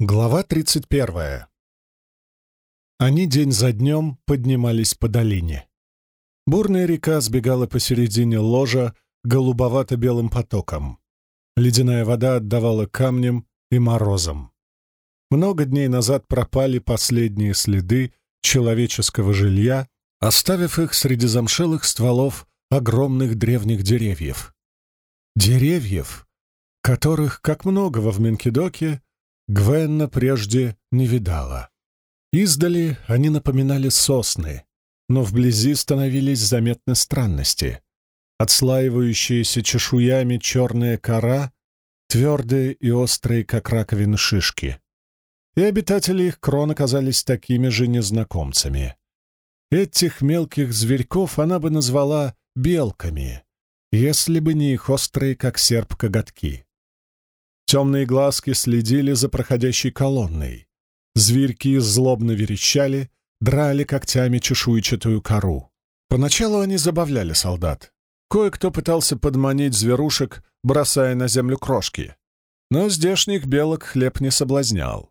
Глава 31. Они день за днем поднимались по долине. Бурная река сбегала посередине ложа голубовато-белым потоком. Ледяная вода отдавала камнем и морозом. Много дней назад пропали последние следы человеческого жилья, оставив их среди замшелых стволов огромных древних деревьев. Деревьев, которых, как много во Вменкидоке, Гвенна прежде не видала. Издали они напоминали сосны, но вблизи становились заметны странности. Отслаивающиеся чешуями черная кора, твердые и острые, как раковины шишки. И обитатели их крон оказались такими же незнакомцами. Этих мелких зверьков она бы назвала белками, если бы не их острые, как серп, коготки. Темные глазки следили за проходящей колонной. Зверьки злобно верещали, драли когтями чешуйчатую кору. Поначалу они забавляли солдат. Кое-кто пытался подманить зверушек, бросая на землю крошки. Но здешних белок хлеб не соблазнял.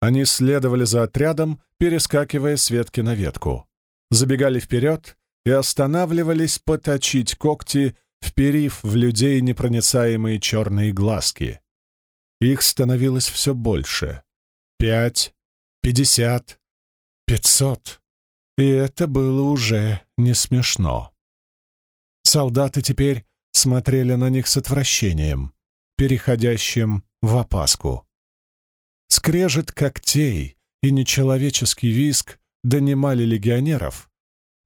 Они следовали за отрядом, перескакивая с ветки на ветку. Забегали вперед и останавливались поточить когти, вперив в людей непроницаемые черные глазки. Их становилось все больше. Пять, пятьдесят, пятьсот. И это было уже не смешно. Солдаты теперь смотрели на них с отвращением, переходящим в опаску. Скрежет когтей и нечеловеческий виск донимали легионеров,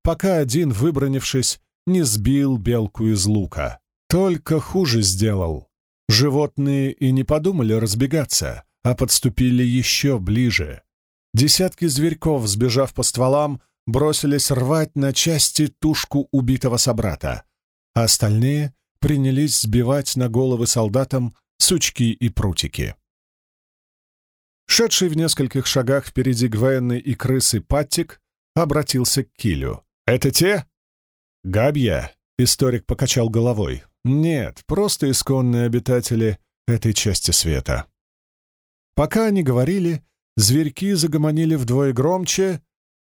пока один, выбронившись, не сбил белку из лука. Только хуже сделал, Животные и не подумали разбегаться, а подступили еще ближе. Десятки зверьков, сбежав по стволам, бросились рвать на части тушку убитого собрата, а остальные принялись сбивать на головы солдатам сучки и прутики. Шедший в нескольких шагах впереди Гвенны и крысы Паттик обратился к Килю. «Это те?» «Габья», — историк покачал головой. Нет, просто исконные обитатели этой части света. Пока они говорили, зверьки загомонили вдвое громче,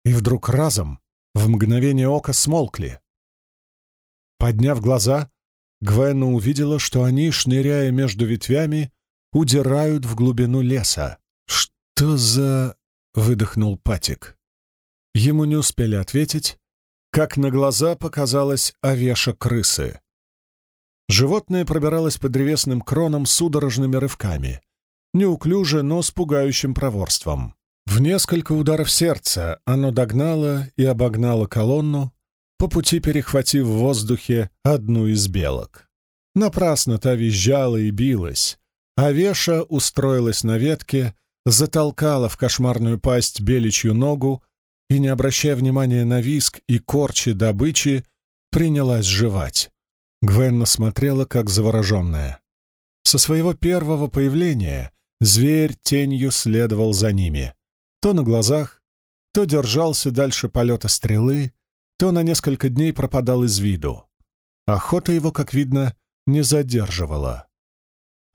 и вдруг разом, в мгновение ока, смолкли. Подняв глаза, Гвенна увидела, что они, шныряя между ветвями, удирают в глубину леса. «Что за...» — выдохнул Патик. Ему не успели ответить, как на глаза показалась овеша крысы. Животное пробиралось по древесным кронам судорожными рывками, неуклюже, но с пугающим проворством. В несколько ударов сердца оно догнало и обогнало колонну, по пути перехватив в воздухе одну из белок. Напрасно та визжала и билась, а Веша устроилась на ветке, затолкала в кошмарную пасть беличью ногу и, не обращая внимания на виск и корчи добычи, принялась жевать. Гвенна смотрела, как завороженная. Со своего первого появления зверь тенью следовал за ними. То на глазах, то держался дальше полета стрелы, то на несколько дней пропадал из виду. Охота его, как видно, не задерживала.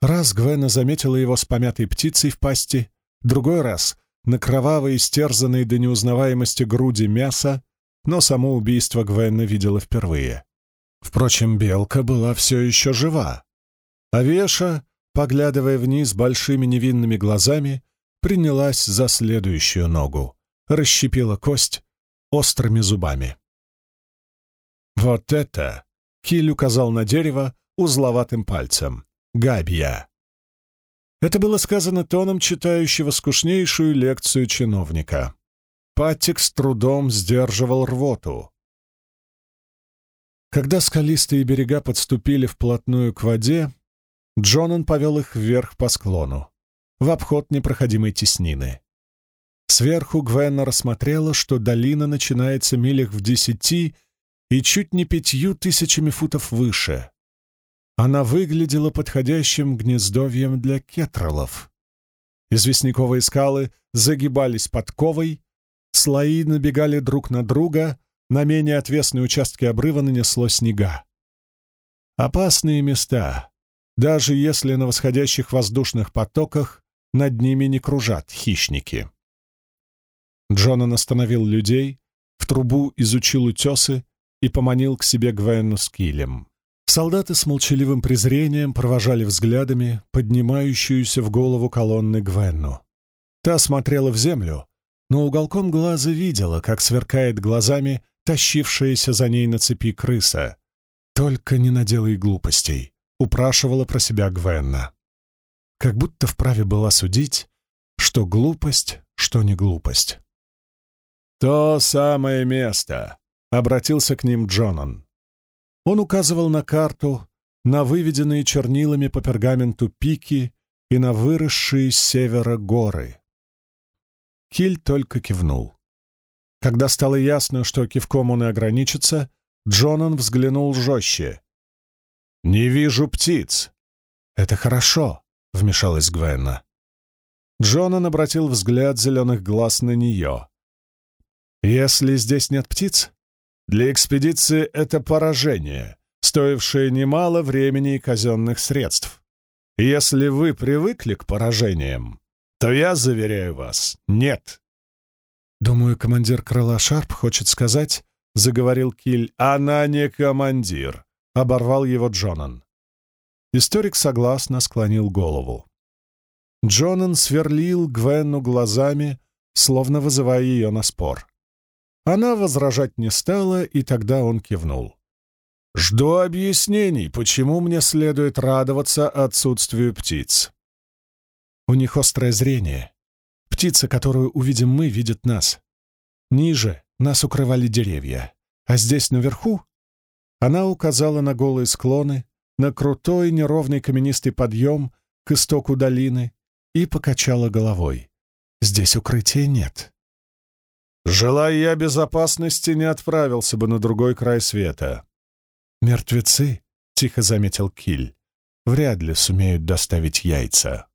Раз Гвена заметила его с помятой птицей в пасти, другой раз — на кровавой, истерзанной до неузнаваемости груди мяса, но само убийство Гвенна видела впервые. Впрочем, белка была все еще жива. А Веша, поглядывая вниз большими невинными глазами, принялась за следующую ногу, расщепила кость острыми зубами. «Вот это!» — Киль указал на дерево узловатым пальцем. «Габья!» Это было сказано тоном читающего скучнейшую лекцию чиновника. Паттик с трудом сдерживал рвоту. Когда скалистые берега подступили вплотную к воде, Джонан повел их вверх по склону, в обход непроходимой теснины. Сверху Гвенна рассмотрела, что долина начинается милях в десяти и чуть не пятью тысячами футов выше. Она выглядела подходящим гнездовьем для кетролов. Известняковые скалы загибались подковой, слои набегали друг на друга, на менее отвесные участки обрыва нанесло снега. Опасные места, даже если на восходящих воздушных потоках над ними не кружат хищники. Джонан остановил людей, в трубу изучил утесы и поманил к себе Гвенну с килем. Солдаты с молчаливым презрением провожали взглядами поднимающуюся в голову колонны Гвенну. Та смотрела в землю, но уголком глаза видела, как сверкает глазами тащившаяся за ней на цепи крыса. «Только не наделай глупостей», — упрашивала про себя Гвенна. Как будто вправе была судить, что глупость, что не глупость. «То самое место», — обратился к ним Джонан. Он указывал на карту, на выведенные чернилами по пергаменту пики и на выросшие с севера горы. Киль только кивнул. Когда стало ясно, что кивком он и ограничится, Джонан взглянул жестче. «Не вижу птиц!» «Это хорошо», — вмешалась Гвенна. Джонан обратил взгляд зеленых глаз на нее. «Если здесь нет птиц, для экспедиции это поражение, стоившее немало времени и казенных средств. Если вы привыкли к поражениям, то я заверяю вас, нет. Думаю, командир крыла Шарп хочет сказать, — заговорил Киль, — она не командир, — оборвал его Джонан. Историк согласно склонил голову. Джонан сверлил Гвенну глазами, словно вызывая ее на спор. Она возражать не стала, и тогда он кивнул. «Жду объяснений, почему мне следует радоваться отсутствию птиц». У них острое зрение. Птица, которую увидим мы, видит нас. Ниже нас укрывали деревья, а здесь наверху она указала на голые склоны, на крутой неровный каменистый подъем к истоку долины и покачала головой. Здесь укрытия нет. Желая я безопасности, не отправился бы на другой край света. «Мертвецы», — тихо заметил Киль, — «вряд ли сумеют доставить яйца».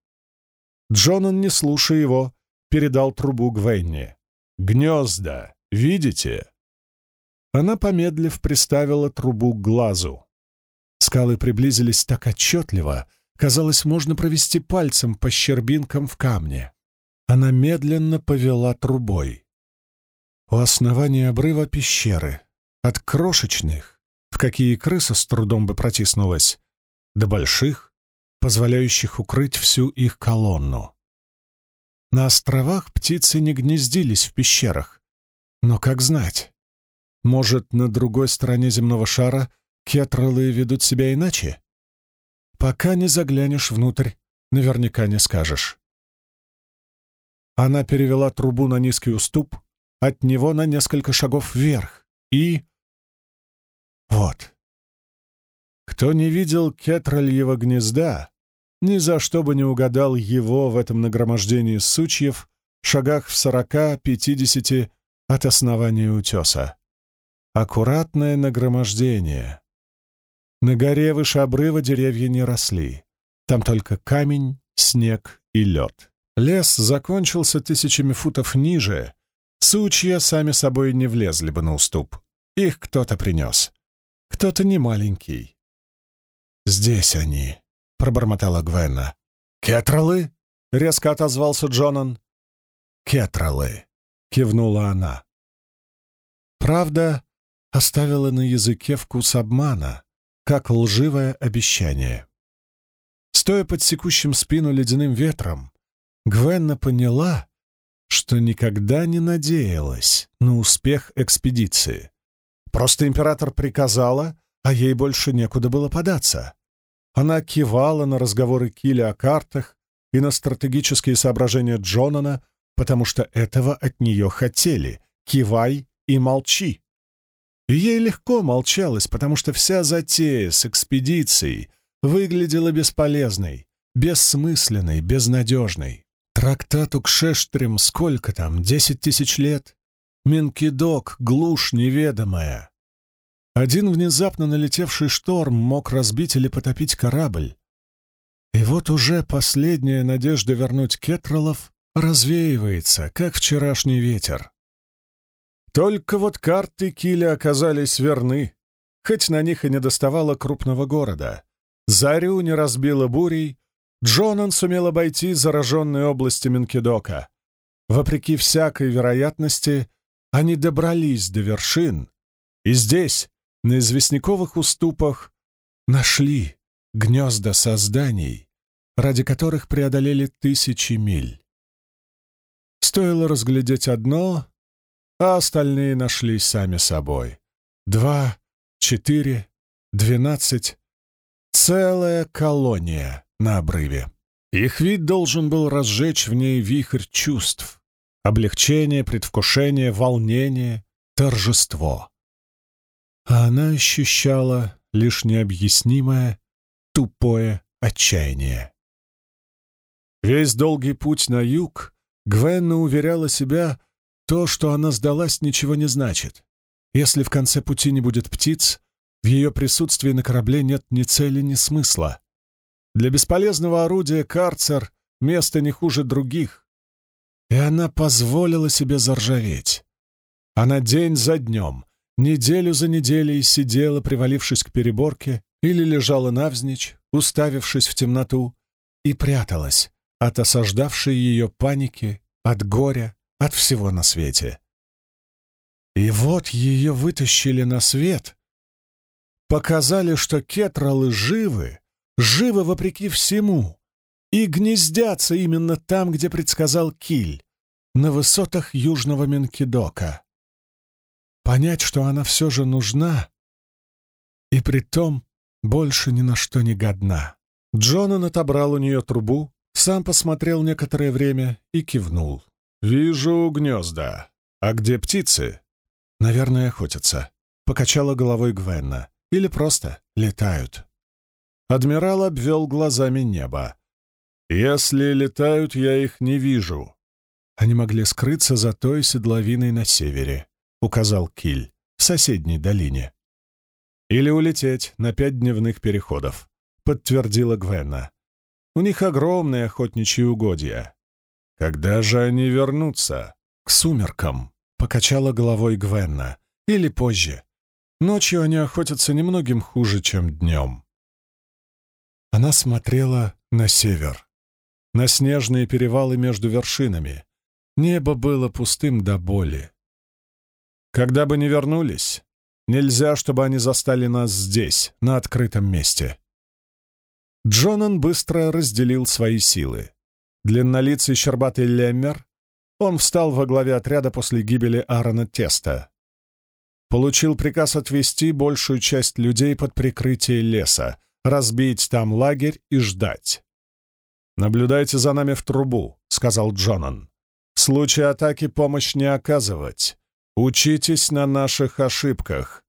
Джонан, не слушая его, передал трубу Гвенни. «Гнезда, видите?» Она, помедлив, приставила трубу к глазу. Скалы приблизились так отчетливо, казалось, можно провести пальцем по щербинкам в камне. Она медленно повела трубой. У основания обрыва пещеры, от крошечных, в какие крыса с трудом бы протиснулась, до больших, позволяющих укрыть всю их колонну. На островах птицы не гнездились в пещерах, но как знать? Может, на другой стороне земного шара кетролы ведут себя иначе? Пока не заглянешь внутрь, наверняка не скажешь. Она перевела трубу на низкий уступ, от него на несколько шагов вверх. И... Вот. Кто не видел кетральего гнезда, ни за что бы не угадал его в этом нагромождении сучьев, шагах в сорока-пятидесяти от основания утеса. Аккуратное нагромождение. На горе выше обрыва деревья не росли. Там только камень, снег и лед. Лес закончился тысячами футов ниже, Сучья сами собой не влезли бы на уступ. Их кто-то принес. Кто-то не маленький. «Здесь они», — пробормотала Гвенна. «Кетролы?» — резко отозвался Джонан. «Кетролы», — кивнула она. Правда оставила на языке вкус обмана, как лживое обещание. Стоя под секущим спину ледяным ветром, Гвенна поняла, что никогда не надеялась на успех экспедиции. Просто император приказала, а ей больше некуда было податься. Она кивала на разговоры Киля о картах и на стратегические соображения Джонана, потому что этого от нее хотели. Кивай и молчи. И ей легко молчалось, потому что вся затея с экспедицией выглядела бесполезной, бессмысленной, безнадежной. Трактату к Шештрим сколько там, десять тысяч лет? Минкидок, глушь неведомая. Один внезапно налетевший шторм мог разбить или потопить корабль. И вот уже последняя надежда вернуть Кетролов развеивается, как вчерашний ветер. Только вот карты Киля оказались верны, хоть на них и не доставало крупного города. Зарю не разбило бурей, Джонан сумел обойти зараженные области Менкидока. Вопреки всякой вероятности, они добрались до вершин, и здесь, на известняковых уступах, нашли гнезда созданий, ради которых преодолели тысячи миль. Стоило разглядеть одно, а остальные нашлись сами собой. Два, четыре, двенадцать. Целая колония на обрыве. Их вид должен был разжечь в ней вихрь чувств. Облегчение, предвкушение, волнение, торжество. А она ощущала лишь необъяснимое, тупое отчаяние. Весь долгий путь на юг Гвенна уверяла себя, то, что она сдалась, ничего не значит. Если в конце пути не будет птиц, в ее присутствии на корабле нет ни цели, ни смысла. Для бесполезного орудия карцер — место не хуже других. И она позволила себе заржаветь. Она день за днем, неделю за неделей сидела, привалившись к переборке, или лежала навзничь, уставившись в темноту, и пряталась от осаждавшей ее паники, от горя, от всего на свете. И вот ее вытащили на свет, показали, что кетралы живы, живы вопреки всему, и гнездятся именно там, где предсказал Киль, на высотах южного Менкидока. Понять, что она все же нужна, и при том больше ни на что не годна. Джонан отобрал у нее трубу, сам посмотрел некоторое время и кивнул. «Вижу гнезда. А где птицы?» «Наверное, охотятся», — покачала головой Гвенна. «Или просто летают». Адмирал обвел глазами небо. «Если летают, я их не вижу». Они могли скрыться за той седловиной на севере, — указал Киль, в соседней долине. «Или улететь на пять дневных переходов», — подтвердила Гвенна. «У них огромные охотничьи угодья. «Когда же они вернутся?» «К сумеркам», — покачала головой Гвенна. «Или позже. Ночью они охотятся немногим хуже, чем днем». Она смотрела на север, на снежные перевалы между вершинами. Небо было пустым до боли. Когда бы ни вернулись, нельзя, чтобы они застали нас здесь, на открытом месте. Джонан быстро разделил свои силы. Длиннолицый щербатый леммер, он встал во главе отряда после гибели Аарона Теста. Получил приказ отвести большую часть людей под прикрытие леса, разбить там лагерь и ждать. «Наблюдайте за нами в трубу», — сказал Джонан. «В случае атаки помощь не оказывать. Учитесь на наших ошибках.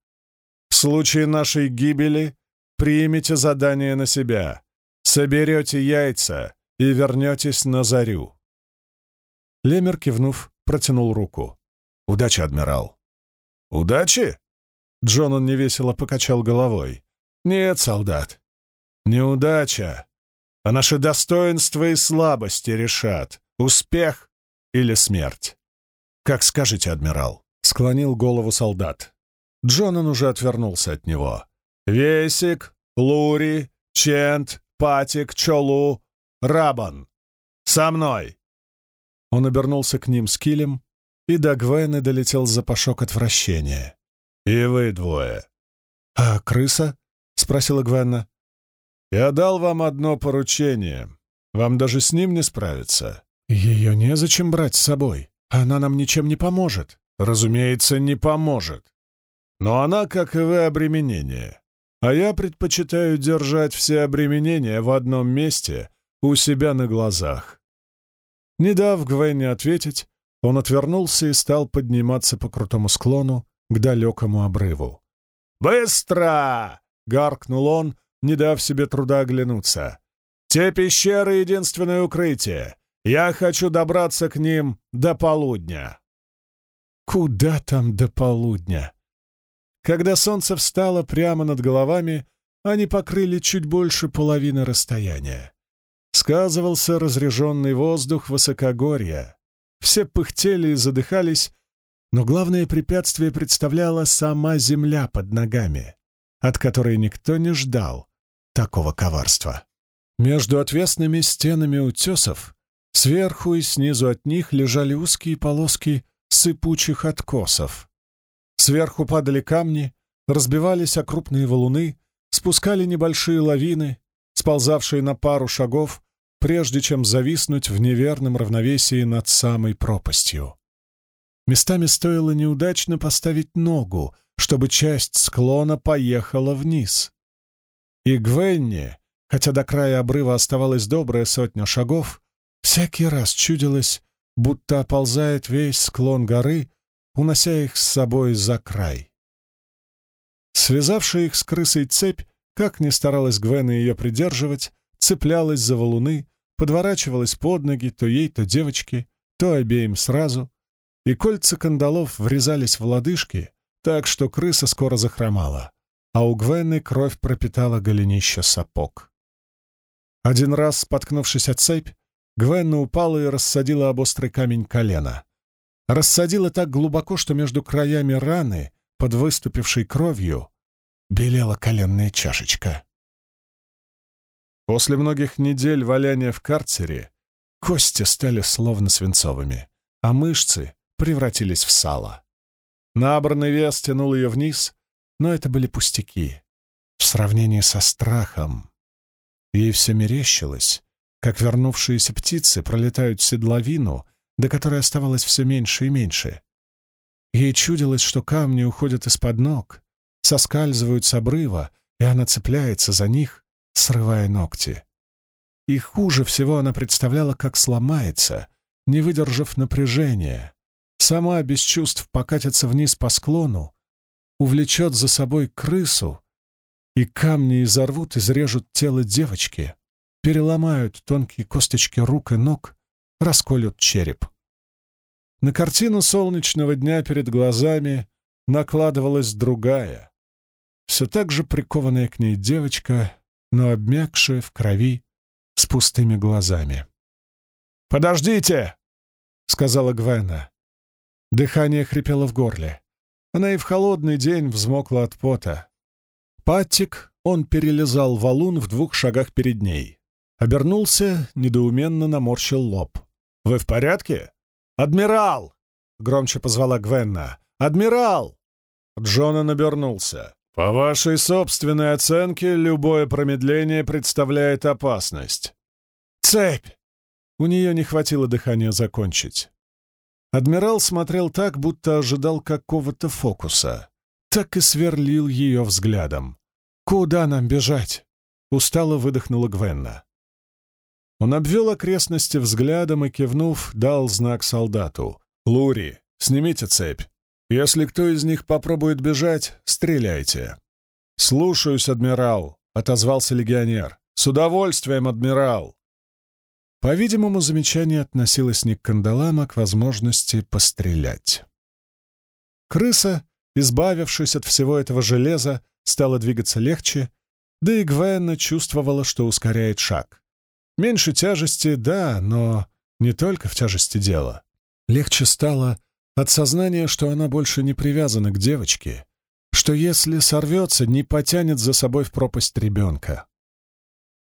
В случае нашей гибели примите задание на себя. Соберете яйца, и вернетесь на зарю». Лемер, кивнув, протянул руку. «Удачи, адмирал». «Удачи?» Джонан невесело покачал головой. «Нет, солдат, неудача, а наши достоинства и слабости решат, успех или смерть. Как скажете, адмирал?» — склонил голову солдат. Джонан уже отвернулся от него. «Весик, Лури, Чент, Патик, Чолу, Рабан! Со мной!» Он обернулся к ним с килем, и до Гвены долетел запашок отвращения. «И вы двое!» «А крыса?» — спросила Гвенна. «Я дал вам одно поручение. Вам даже с ним не справиться». «Ее незачем брать с собой. Она нам ничем не поможет». «Разумеется, не поможет. Но она, как и вы, обременение. А я предпочитаю держать все обременения в одном месте у себя на глазах. Не дав Гвенне ответить, он отвернулся и стал подниматься по крутому склону к далекому обрыву. «Быстро!» — гаркнул он, не дав себе труда оглянуться. «Те пещеры — единственное укрытие. Я хочу добраться к ним до полудня». Куда там до полудня? Когда солнце встало прямо над головами, они покрыли чуть больше половины расстояния. Сказывался разреженный воздух высокогорья. Все пыхтели и задыхались, но главное препятствие представляла сама земля под ногами, от которой никто не ждал такого коварства. Между отвесными стенами утесов сверху и снизу от них лежали узкие полоски сыпучих откосов. Сверху падали камни, разбивались о крупные валуны, спускали небольшие лавины, сползавшие на пару шагов, прежде чем зависнуть в неверном равновесии над самой пропастью. Местами стоило неудачно поставить ногу, чтобы часть склона поехала вниз. И Гвенни, хотя до края обрыва оставалась добрая сотня шагов, всякий раз чудилось, будто оползает весь склон горы, унося их с собой за край. Связавшая их с крысой цепь, как ни старалась Гвена ее придерживать, цеплялась за валуны, подворачивалась под ноги то ей, то девочке, то обеим сразу, и кольца кандалов врезались в лодыжки, так что крыса скоро захромала, а у Гвены кровь пропитала голенище сапог. Один раз, споткнувшись от цепь, Гвенна упала и рассадила об острый камень колено. Рассадила так глубоко, что между краями раны, под выступившей кровью, белела коленная чашечка. После многих недель валяния в карцере кости стали словно свинцовыми, а мышцы превратились в сало. Набранный вес тянул ее вниз, но это были пустяки. В сравнении со страхом. Ей все мерещилось, как вернувшиеся птицы пролетают седловину, до которой оставалось все меньше и меньше. Ей чудилось, что камни уходят из-под ног, соскальзывают с обрыва, и она цепляется за них, срывая ногти. И хуже всего она представляла, как сломается, не выдержав напряжения, сама без чувств покатится вниз по склону, увлечет за собой крысу, и камни изорвут, изрежут тело девочки, переломают тонкие косточки рук и ног, расколют череп. На картину солнечного дня перед глазами накладывалась другая, все так же прикованная к ней девочка, но обмякшая в крови, с пустыми глазами. «Подождите!» — сказала Гвена. Дыхание хрипело в горле. Она и в холодный день взмокла от пота. Паттик, он перелезал валун в двух шагах перед ней. Обернулся, недоуменно наморщил лоб. «Вы в порядке?» «Адмирал!» — громче позвала Гвенна. «Адмирал!» Джонан обернулся. «По вашей собственной оценке, любое промедление представляет опасность». «Цепь!» У нее не хватило дыхания закончить. Адмирал смотрел так, будто ожидал какого-то фокуса. Так и сверлил ее взглядом. «Куда нам бежать?» — устало выдохнула Гвенна. Он обвел окрестности взглядом и, кивнув, дал знак солдату. «Лури, снимите цепь. Если кто из них попробует бежать, стреляйте». «Слушаюсь, адмирал», — отозвался легионер. «С удовольствием, адмирал!» По-видимому, замечание относилось не к кандалам, а к возможности пострелять. Крыса, избавившись от всего этого железа, стала двигаться легче, да и Гвенна чувствовала, что ускоряет шаг. Меньше тяжести, да, но не только в тяжести дела. Легче стало от сознания, что она больше не привязана к девочке, что если сорвется, не потянет за собой в пропасть ребенка.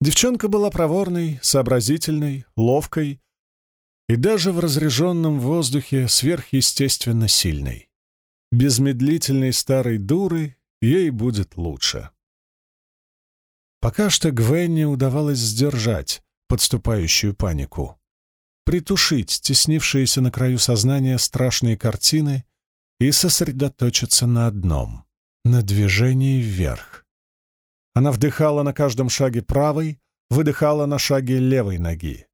Девчонка была проворной, сообразительной, ловкой и даже в разреженном воздухе сверхъестественно сильной. Без медлительной старой дуры ей будет лучше. Пока что Гвенни удавалось сдержать подступающую панику, притушить теснившиеся на краю сознания страшные картины и сосредоточиться на одном — на движении вверх. Она вдыхала на каждом шаге правой, выдыхала на шаге левой ноги.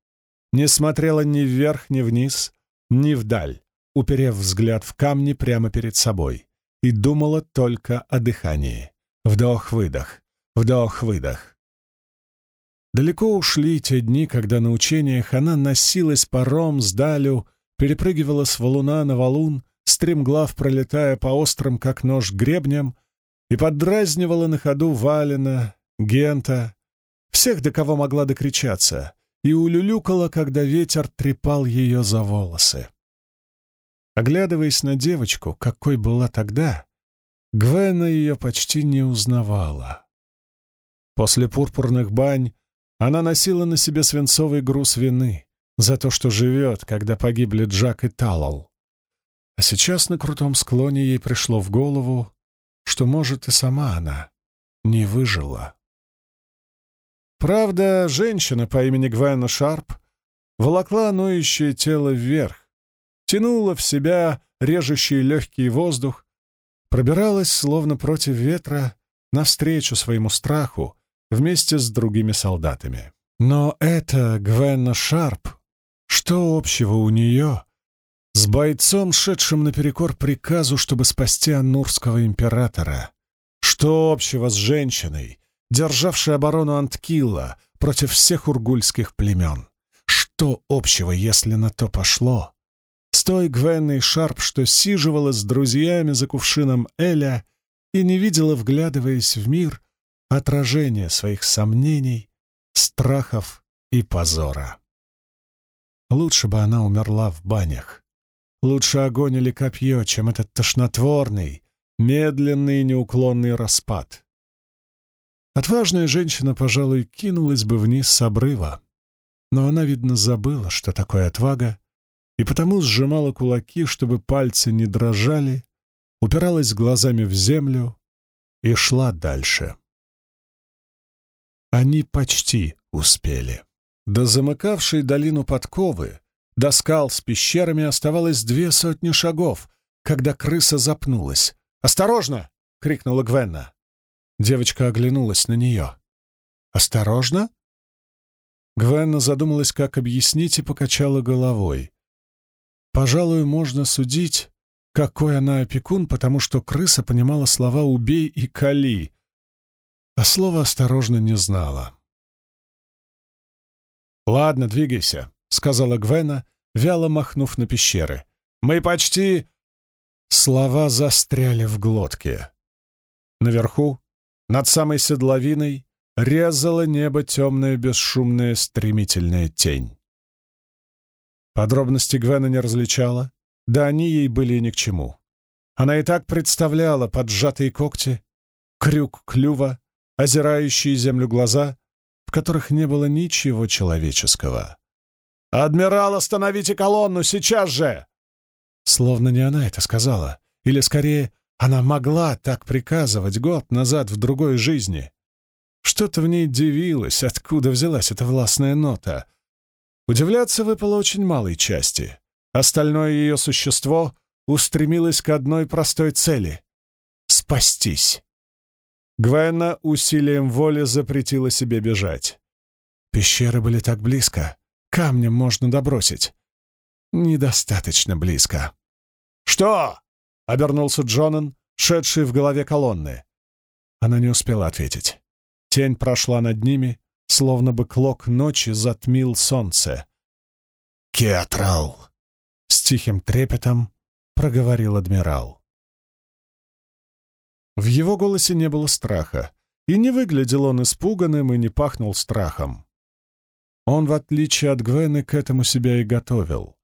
Не смотрела ни вверх, ни вниз, ни вдаль, уперев взгляд в камни прямо перед собой, и думала только о дыхании. Вдох-выдох, вдох-выдох. Далеко ушли те дни, когда на учениях она носилась паром с далю, перепрыгивала с валуна на валун, стремглав пролетая по острым, как нож, гребням, и поддразнивала на ходу Валина, Гента, всех, до кого могла докричаться, и улюлюкала, когда ветер трепал ее за волосы. Оглядываясь на девочку, какой была тогда, Гвена ее почти не узнавала. После пурпурных бань Она носила на себе свинцовый груз вины за то, что живет, когда погибли Джак и Талал. А сейчас на крутом склоне ей пришло в голову, что, может, и сама она не выжила. Правда, женщина по имени Гвена Шарп волокла ноющее тело вверх, тянула в себя режущий легкий воздух, пробиралась, словно против ветра, навстречу своему страху вместе с другими солдатами. Но это Гвенна Шарп. Что общего у нее с бойцом, шедшим наперекор приказу, чтобы спасти Аннурского императора? Что общего с женщиной, державшей оборону Анткила против всех ургульских племен? Что общего, если на то пошло? С той Гвенной Шарп, что сиживала с друзьями за кувшином Эля и не видела, вглядываясь в мир, отражение своих сомнений, страхов и позора. Лучше бы она умерла в банях. Лучше огонь или копье, чем этот тошнотворный, медленный и неуклонный распад. Отважная женщина, пожалуй, кинулась бы вниз с обрыва, но она, видно, забыла, что такое отвага, и потому сжимала кулаки, чтобы пальцы не дрожали, упиралась глазами в землю и шла дальше. Они почти успели. До замыкавшей долину подковы, до скал с пещерами оставалось две сотни шагов, когда крыса запнулась. «Осторожно!» — крикнула Гвенна. Девочка оглянулась на нее. «Осторожно?» Гвенна задумалась, как объяснить, и покачала головой. Пожалуй, можно судить, какой она опекун, потому что крыса понимала слова «убей» и «кали», а слово «осторожно» не знала. «Ладно, двигайся», — сказала Гвена, вяло махнув на пещеры. «Мы почти...» Слова застряли в глотке. Наверху, над самой седловиной, резала небо темная, бесшумная, стремительная тень. Подробности Гвена не различала, да они ей были ни к чему. Она и так представляла поджатые когти, крюк клюва, озирающие землю глаза, в которых не было ничего человеческого. «Адмирал, остановите колонну, сейчас же!» Словно не она это сказала, или, скорее, она могла так приказывать год назад в другой жизни. Что-то в ней дивилось, откуда взялась эта властная нота. Удивляться выпало очень малой части. Остальное ее существо устремилось к одной простой цели — спастись. Гвенна усилием воли запретила себе бежать. Пещеры были так близко, камнем можно добросить. Недостаточно близко. «Что?» — обернулся Джонан, шедший в голове колонны. Она не успела ответить. Тень прошла над ними, словно бы клок ночи затмил солнце. «Кетрал!» — с тихим трепетом проговорил адмирал. В его голосе не было страха, и не выглядел он испуганным и не пахнул страхом. Он, в отличие от Гвены, к этому себя и готовил.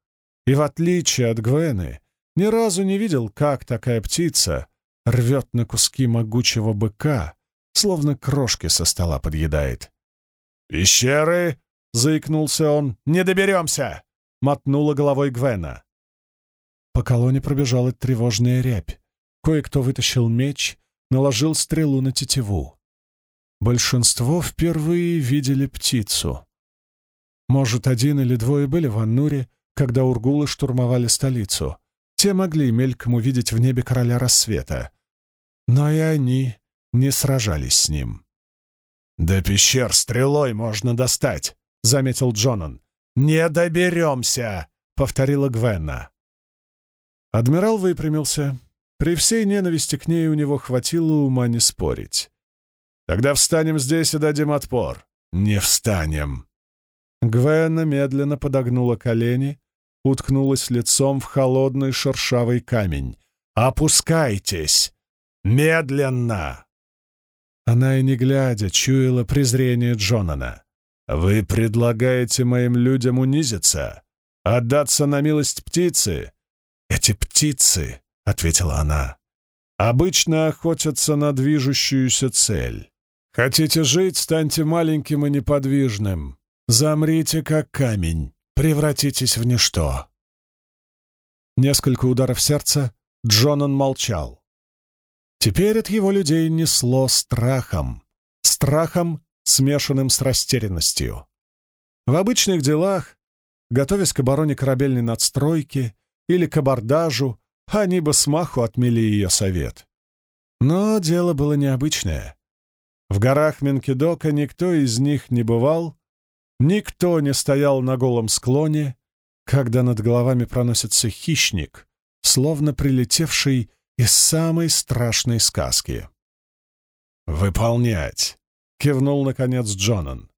И в отличие от Гвены, ни разу не видел, как такая птица рвет на куски могучего быка, словно крошки со стола подъедает. «Пещеры!» — заикнулся он. «Не доберемся!» — мотнула головой Гвена. По колонне пробежала тревожная рябь. Кое-кто вытащил меч, наложил стрелу на тетиву. Большинство впервые видели птицу. Может, один или двое были в Аннуре, когда ургулы штурмовали столицу. Те могли мельком увидеть в небе короля рассвета. Но и они не сражались с ним. «До пещер стрелой можно достать», — заметил Джонан. «Не доберемся», — повторила Гвенна. Адмирал выпрямился. При всей ненависти к ней у него хватило ума не спорить. «Тогда встанем здесь и дадим отпор». «Не встанем». Гвенна медленно подогнула колени, уткнулась лицом в холодный шершавый камень. «Опускайтесь! Медленно!» Она и не глядя чуяла презрение Джонана. «Вы предлагаете моим людям унизиться? Отдаться на милость птицы?» «Эти птицы», — ответила она, — «обычно охотятся на движущуюся цель. Хотите жить, станьте маленьким и неподвижным. Замрите, как камень, превратитесь в ничто. Несколько ударов сердца, Джонан молчал. Теперь от его людей несло страхом. Страхом, смешанным с растерянностью. В обычных делах, готовясь к обороне корабельной надстройки или к абордажу, они бы смаху отмели ее совет. Но дело было необычное. В горах Менкидока никто из них не бывал, никто не стоял на голом склоне, когда над головами проносится хищник, словно прилетевший из самой страшной сказки. «Выполнять!» — кивнул, наконец, Джонан.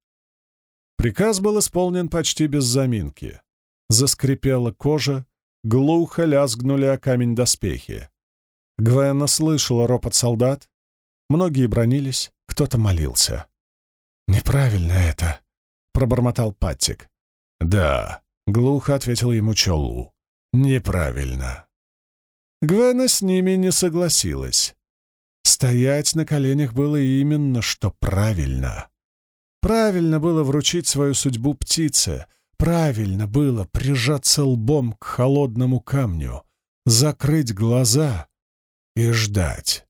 Приказ был исполнен почти без заминки. Заскрипела кожа, глухо лязгнули о камень доспехи. Гвена слышала ропот солдат. Многие бронились, кто-то молился. «Неправильно это», — пробормотал Паттик. «Да», — глухо ответил ему Чолу. «Неправильно». Гвена с ними не согласилась. Стоять на коленях было именно что правильно. Правильно было вручить свою судьбу птице, правильно было прижаться лбом к холодному камню, закрыть глаза и ждать.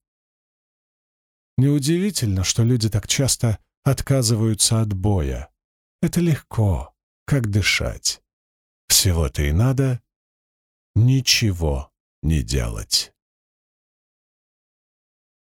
Неудивительно, что люди так часто отказываются от боя. Это легко, как дышать. Всего-то и надо ничего не делать.